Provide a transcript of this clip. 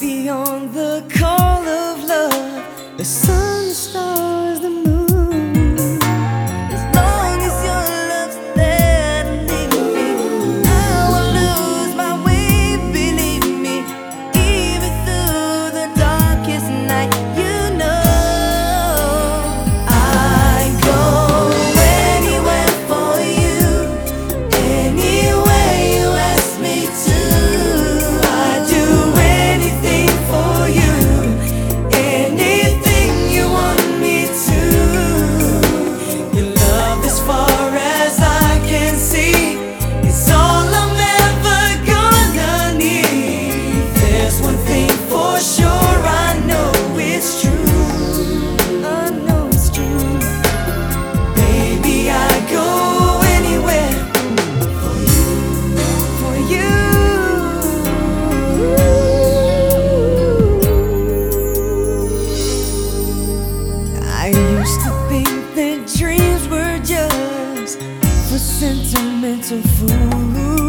beyond the sentimental fool